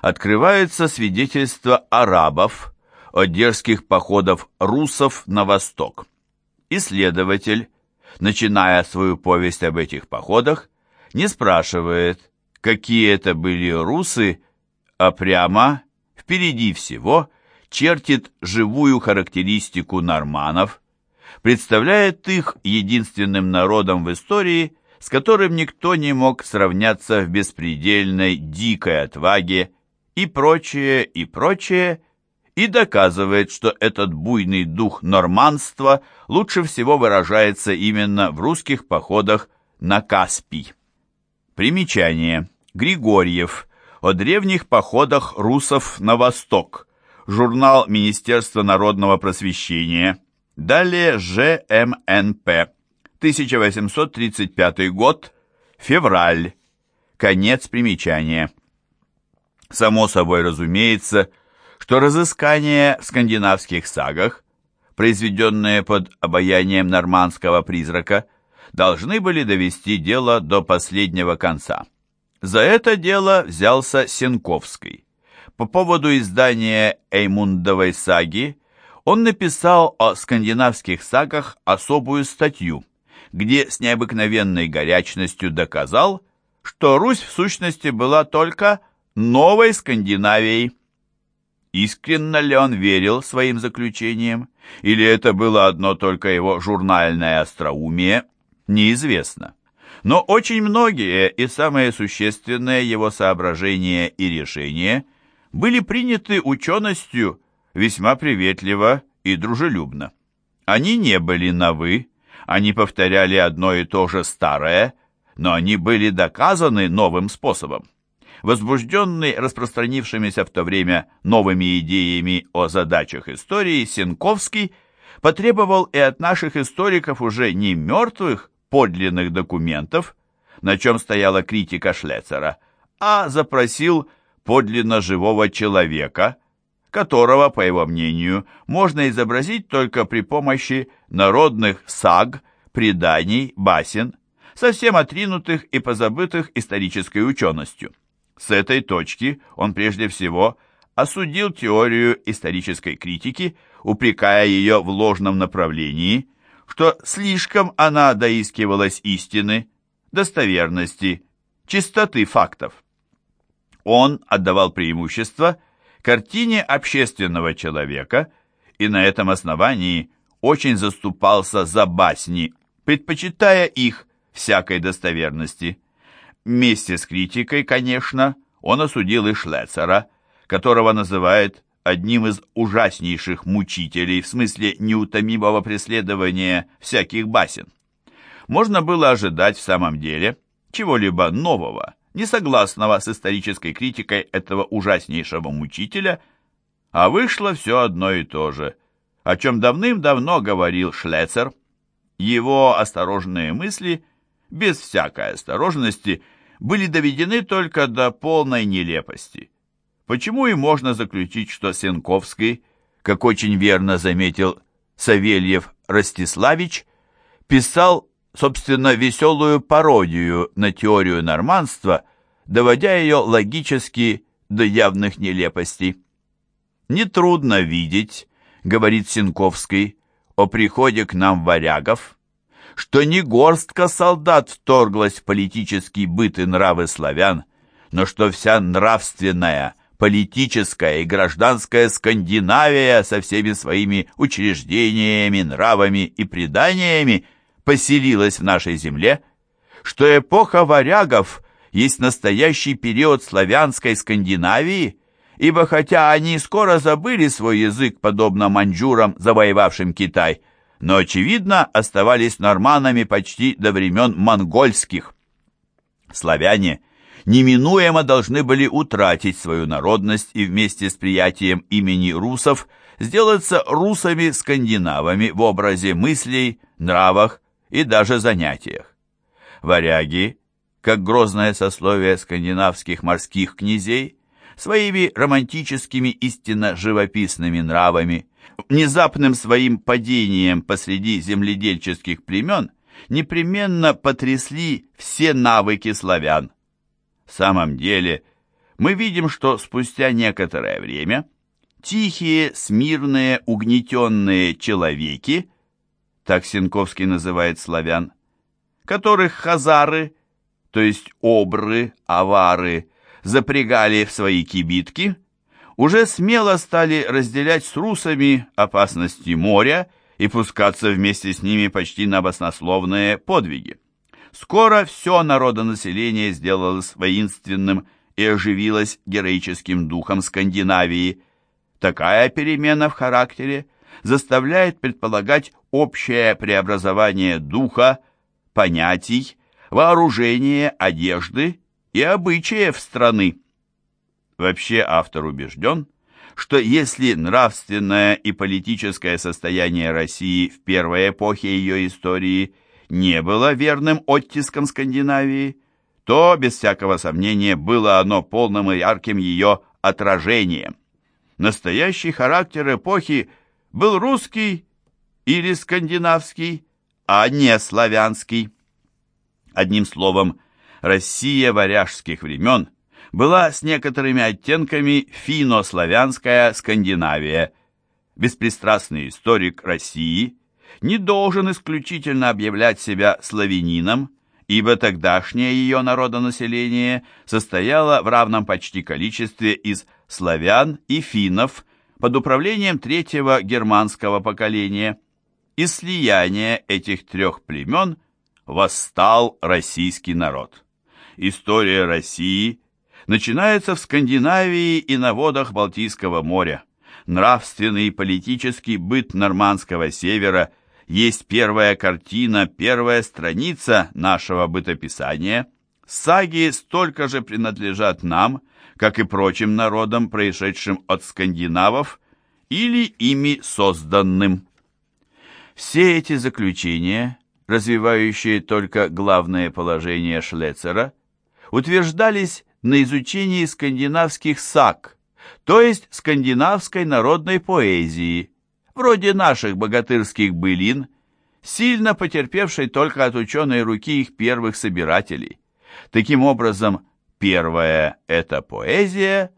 открывается свидетельство арабов о дерзких походах русов на восток. Исследователь, начиная свою повесть об этих походах, не спрашивает, какие это были русы, а прямо, впереди всего, чертит живую характеристику норманов, представляет их единственным народом в истории, с которым никто не мог сравняться в беспредельной, дикой отваге и прочее, и прочее, и доказывает, что этот буйный дух норманства лучше всего выражается именно в русских походах на Каспий. Примечание. Григорьев. О древних походах русов на восток. Журнал Министерства народного просвещения. Далее ЖМНП. 1835 год. Февраль. Конец примечания. Само собой разумеется, что разыскания в скандинавских сагах, произведенные под обаянием нормандского призрака, должны были довести дело до последнего конца. За это дело взялся Сенковский. По поводу издания Эймундовой саги он написал о скандинавских сагах особую статью, где с необыкновенной горячностью доказал, что Русь в сущности была только новой Скандинавией. Искренне ли он верил своим заключениям, или это было одно только его журнальное остроумие, неизвестно. Но очень многие и самые существенные его соображения и решения были приняты ученостью весьма приветливо и дружелюбно. Они не были новы, они повторяли одно и то же старое, но они были доказаны новым способом. Возбужденный распространившимися в то время новыми идеями о задачах истории, Сенковский потребовал и от наших историков уже не мертвых подлинных документов, на чем стояла критика Шлецера, а запросил подлинно живого человека, которого, по его мнению, можно изобразить только при помощи народных саг, преданий, басен, совсем отринутых и позабытых исторической ученостью. С этой точки он прежде всего осудил теорию исторической критики, упрекая ее в ложном направлении, что слишком она доискивалась истины, достоверности, чистоты фактов. Он отдавал преимущество картине общественного человека и на этом основании очень заступался за басни, предпочитая их всякой достоверности. Вместе с критикой, конечно, он осудил и Шлецера, которого называет одним из ужаснейших мучителей в смысле неутомимого преследования всяких басен. Можно было ожидать в самом деле чего-либо нового, несогласного с исторической критикой этого ужаснейшего мучителя, а вышло все одно и то же, о чем давным-давно говорил Шлецер. Его осторожные мысли, без всякой осторожности, были доведены только до полной нелепости. Почему и можно заключить, что Сенковский, как очень верно заметил Савельев Ростиславич, писал, собственно, веселую пародию на теорию норманства, доводя ее логически до явных нелепостей. Нетрудно видеть, говорит Сенковский, о приходе к нам варягов, что не горстка солдат вторглась в политический быт и нравы славян, но что вся нравственная, политическая и гражданская Скандинавия со всеми своими учреждениями, нравами и преданиями поселилась в нашей земле, что эпоха варягов есть настоящий период славянской Скандинавии, ибо хотя они скоро забыли свой язык, подобно маньчжурам, завоевавшим Китай, но, очевидно, оставались норманами почти до времен монгольских. Славяне неминуемо должны были утратить свою народность и вместе с приятием имени русов сделаться русами-скандинавами в образе мыслей, нравах и даже занятиях. Варяги, как грозное сословие скандинавских морских князей, своими романтическими истинно живописными нравами, внезапным своим падением посреди земледельческих племен непременно потрясли все навыки славян. В самом деле, мы видим, что спустя некоторое время тихие, смирные, угнетенные человеки, так Сенковский называет славян, которых хазары, то есть обры, авары, запрягали в свои кибитки, уже смело стали разделять с русами опасности моря и пускаться вместе с ними почти на баснословные подвиги. Скоро все народонаселение сделалось воинственным и оживилось героическим духом Скандинавии. Такая перемена в характере заставляет предполагать общее преобразование духа, понятий, вооружения, одежды и обычаев страны. Вообще автор убежден, что если нравственное и политическое состояние России в первой эпохе ее истории не было верным оттиском Скандинавии, то, без всякого сомнения, было оно полным и ярким ее отражением. Настоящий характер эпохи был русский или скандинавский, а не славянский. Одним словом, Россия варяжских времен – была с некоторыми оттенками финно-славянская Скандинавия. Беспристрастный историк России не должен исключительно объявлять себя славянином, ибо тогдашнее ее народонаселение состояло в равном почти количестве из славян и финнов под управлением третьего германского поколения. Из слияния этих трех племен восстал российский народ. История России – начинается в Скандинавии и на водах Балтийского моря. Нравственный и политический быт нормандского севера есть первая картина, первая страница нашего бытописания. Саги столько же принадлежат нам, как и прочим народам, происшедшим от скандинавов или ими созданным. Все эти заключения, развивающие только главное положение Шлецера, утверждались на изучении скандинавских саг, то есть скандинавской народной поэзии, вроде наших богатырских былин, сильно потерпевшей только от ученой руки их первых собирателей. Таким образом, первое – это поэзия,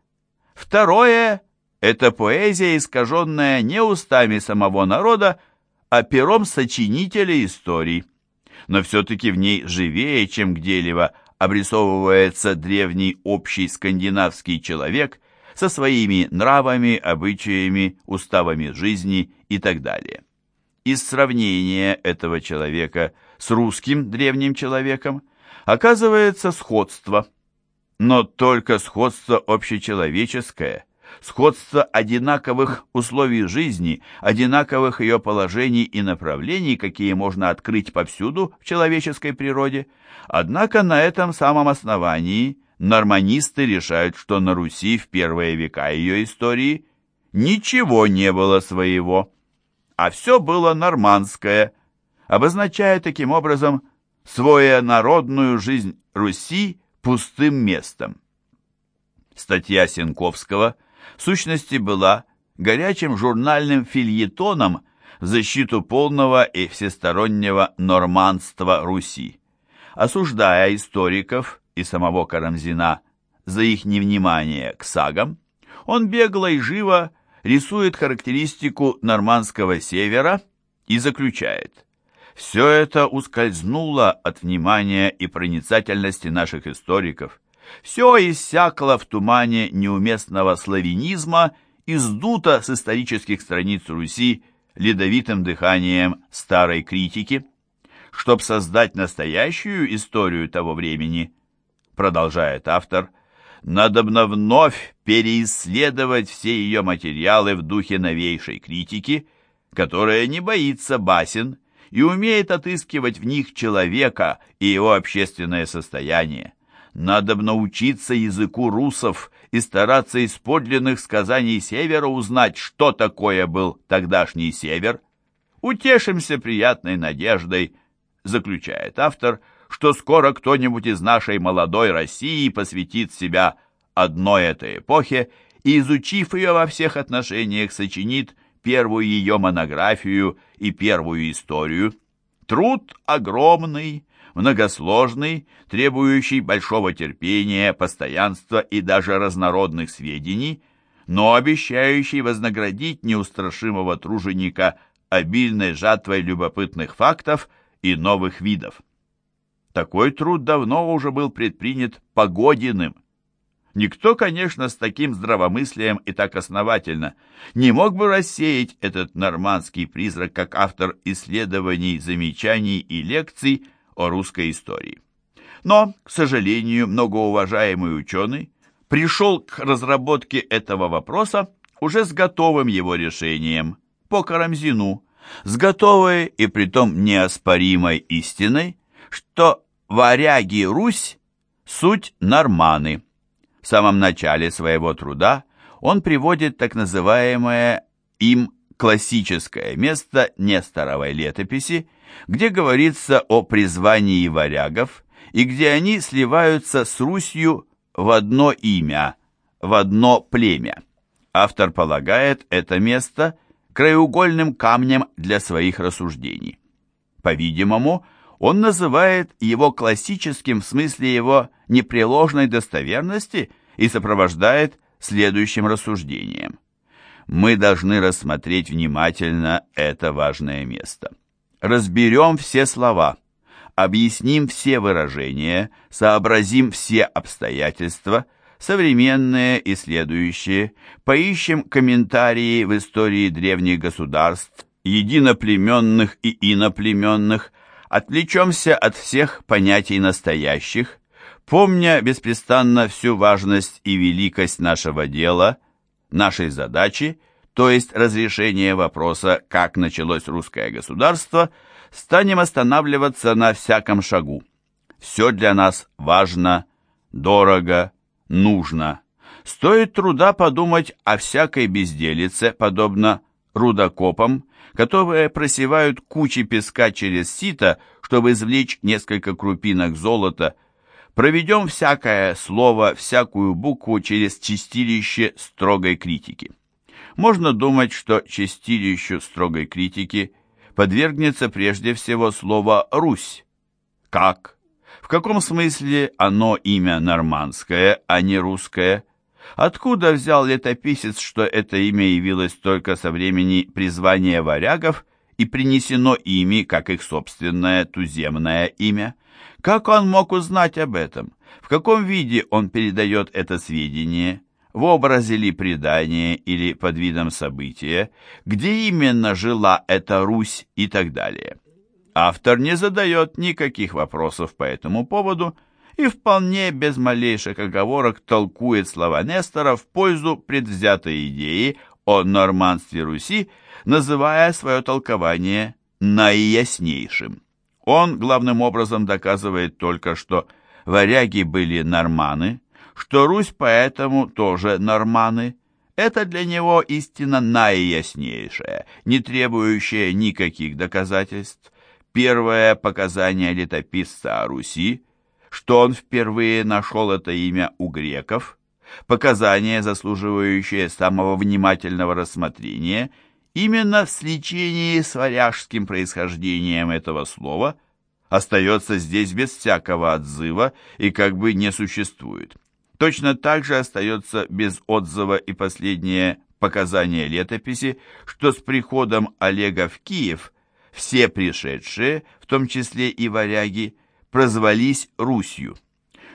второе – это поэзия, искаженная не устами самого народа, а пером сочинителя историй. Но все-таки в ней живее, чем где-либо, обрисовывается древний общий скандинавский человек со своими нравами, обычаями, уставами жизни и так далее. Из сравнения этого человека с русским древним человеком оказывается сходство, но только сходство общечеловеческое – сходство одинаковых условий жизни, одинаковых ее положений и направлений, какие можно открыть повсюду в человеческой природе. Однако на этом самом основании норманисты решают, что на Руси в первые века ее истории ничего не было своего, а все было нормандское, обозначая таким образом своенародную жизнь Руси пустым местом. Статья Сенковского – в сущности была горячим журнальным фильетоном в защиту полного и всестороннего норманства Руси. Осуждая историков и самого Карамзина за их невнимание к сагам, он бегло и живо рисует характеристику нормандского севера и заключает «Все это ускользнуло от внимания и проницательности наших историков, все иссякло в тумане неуместного славянизма и сдуто с исторических страниц Руси ледовитым дыханием старой критики. Чтоб создать настоящую историю того времени, продолжает автор, надобно вновь переисследовать все ее материалы в духе новейшей критики, которая не боится басен и умеет отыскивать в них человека и его общественное состояние. Надо бы научиться языку русов и стараться из подлинных сказаний Севера узнать, что такое был тогдашний Север. Утешимся приятной надеждой, заключает автор, что скоро кто-нибудь из нашей молодой России посвятит себя одной этой эпохе и, изучив ее во всех отношениях, сочинит первую ее монографию и первую историю. Труд огромный, многосложный, требующий большого терпения, постоянства и даже разнородных сведений, но обещающий вознаградить неустрашимого труженика обильной жатвой любопытных фактов и новых видов. Такой труд давно уже был предпринят Погодиным. Никто, конечно, с таким здравомыслием и так основательно не мог бы рассеять этот нормандский призрак как автор исследований, замечаний и лекций о русской истории. Но, к сожалению, многоуважаемый ученый пришел к разработке этого вопроса уже с готовым его решением по Карамзину, с готовой и притом неоспоримой истиной, что варяги Русь – суть норманы. В самом начале своего труда он приводит так называемое им классическое место Несторовой летописи, где говорится о призвании варягов и где они сливаются с Русью в одно имя, в одно племя. Автор полагает это место краеугольным камнем для своих рассуждений. По-видимому, он называет его классическим в смысле его непреложной достоверности и сопровождает следующим рассуждением. Мы должны рассмотреть внимательно это важное место. Разберем все слова, объясним все выражения, сообразим все обстоятельства, современные и следующие, поищем комментарии в истории древних государств, единоплеменных и иноплеменных, Отвлечемся от всех понятий настоящих, помня беспрестанно всю важность и великость нашего дела, нашей задачи, то есть разрешение вопроса, как началось русское государство, станем останавливаться на всяком шагу. Все для нас важно, дорого, нужно. Стоит труда подумать о всякой безделице, подобно рудокопам, которые просевают кучи песка через сито, чтобы извлечь несколько крупинок золота, проведем всякое слово, всякую букву через чистилище строгой критики. Можно думать, что чистилищу строгой критики подвергнется прежде всего слово «Русь». Как? В каком смысле оно имя нормандское, а не русское? Откуда взял летописец, что это имя явилось только со времени призвания варягов и принесено ими, как их собственное туземное имя? Как он мог узнать об этом? В каком виде он передает это сведение? В образе ли предания или под видом события? Где именно жила эта Русь и так далее? Автор не задает никаких вопросов по этому поводу, и вполне без малейших оговорок толкует слова Нестора в пользу предвзятой идеи о норманстве Руси, называя свое толкование наияснейшим. Он главным образом доказывает только, что варяги были норманы, что Русь поэтому тоже норманы. Это для него истина наияснейшая, не требующая никаких доказательств. Первое показание летописца о Руси – что он впервые нашел это имя у греков, показания, заслуживающие самого внимательного рассмотрения, именно в сличении с варяжским происхождением этого слова, остается здесь без всякого отзыва и как бы не существует. Точно так же остается без отзыва и последнее показание летописи, что с приходом Олега в Киев все пришедшие, в том числе и варяги, прозвались Русью.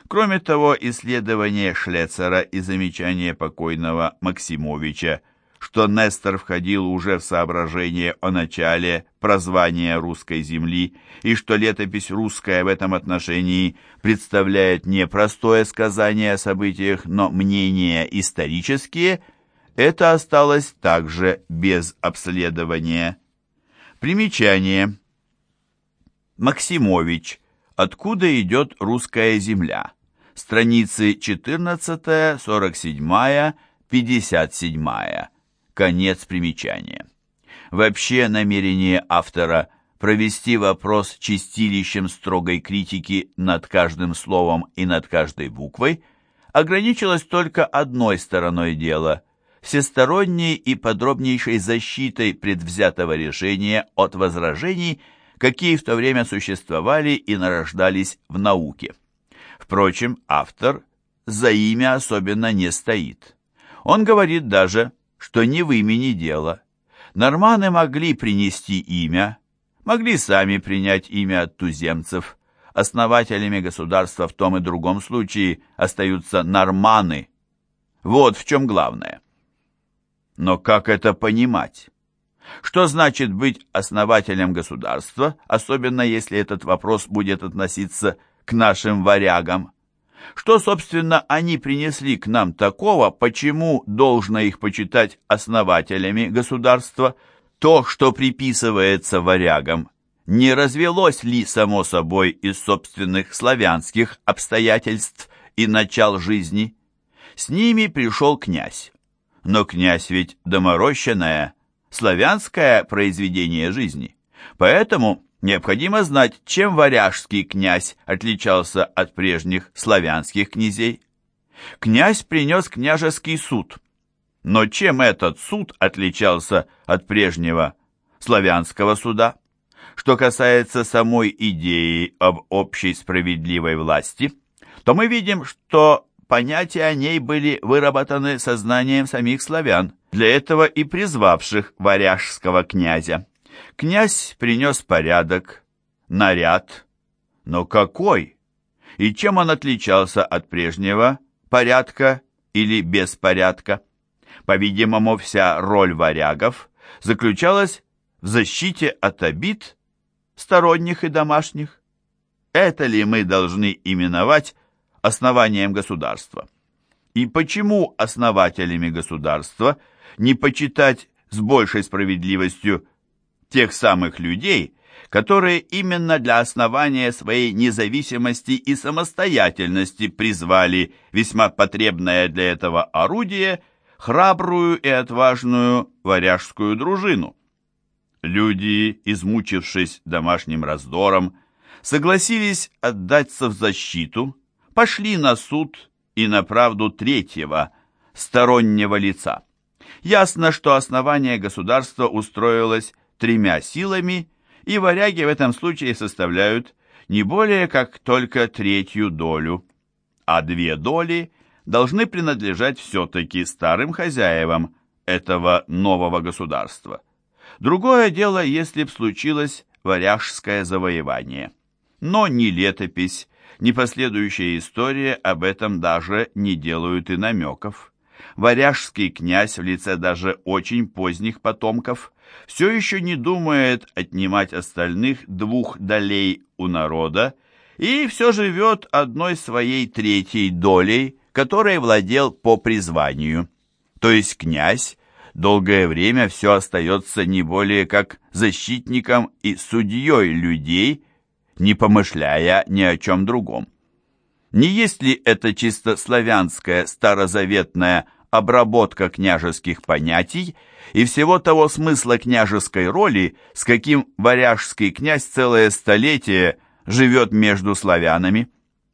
Кроме того, исследование Шлецера и замечание покойного Максимовича, что Нестор входил уже в соображение о начале прозвания русской земли и что летопись русская в этом отношении представляет не простое сказание о событиях, но мнения исторические, это осталось также без обследования. Примечание. Максимович – Откуда идет русская земля? Страницы 14, 47, 57. Конец примечания. Вообще намерение автора провести вопрос чистилищем строгой критики над каждым словом и над каждой буквой ограничилось только одной стороной дела – всесторонней и подробнейшей защитой предвзятого решения от возражений – какие в то время существовали и нарождались в науке. Впрочем, автор за имя особенно не стоит. Он говорит даже, что не в имени дело. Норманы могли принести имя, могли сами принять имя от туземцев. Основателями государства в том и другом случае остаются норманы. Вот в чем главное. Но как это понимать? Что значит быть основателем государства, особенно если этот вопрос будет относиться к нашим варягам? Что, собственно, они принесли к нам такого, почему должно их почитать основателями государства? То, что приписывается варягам, не развелось ли, само собой, из собственных славянских обстоятельств и начал жизни? С ними пришел князь. Но князь ведь доморощенное, славянское произведение жизни. Поэтому необходимо знать, чем варяжский князь отличался от прежних славянских князей. Князь принес княжеский суд. Но чем этот суд отличался от прежнего славянского суда? Что касается самой идеи об общей справедливой власти, то мы видим, что понятия о ней были выработаны сознанием самих славян, для этого и призвавших варяжского князя. Князь принес порядок, наряд, но какой? И чем он отличался от прежнего порядка или беспорядка? По-видимому, вся роль варягов заключалась в защите от обид сторонних и домашних. Это ли мы должны именовать основанием государства. И почему основателями государства не почитать с большей справедливостью тех самых людей, которые именно для основания своей независимости и самостоятельности призвали весьма потребное для этого орудие храбрую и отважную варяжскую дружину. Люди, измучившись домашним раздором, согласились отдаться в защиту пошли на суд и на правду третьего, стороннего лица. Ясно, что основание государства устроилось тремя силами, и варяги в этом случае составляют не более как только третью долю, а две доли должны принадлежать все-таки старым хозяевам этого нового государства. Другое дело, если б случилось варяжское завоевание. Но ни летопись, ни последующая история об этом даже не делают и намеков. Варяжский князь в лице даже очень поздних потомков все еще не думает отнимать остальных двух долей у народа и все живет одной своей третьей долей, которой владел по призванию. То есть князь долгое время все остается не более как защитником и судьей людей, не помышляя ни о чем другом. Не есть ли это чисто славянская старозаветная обработка княжеских понятий и всего того смысла княжеской роли, с каким варяжский князь целое столетие живет между славянами?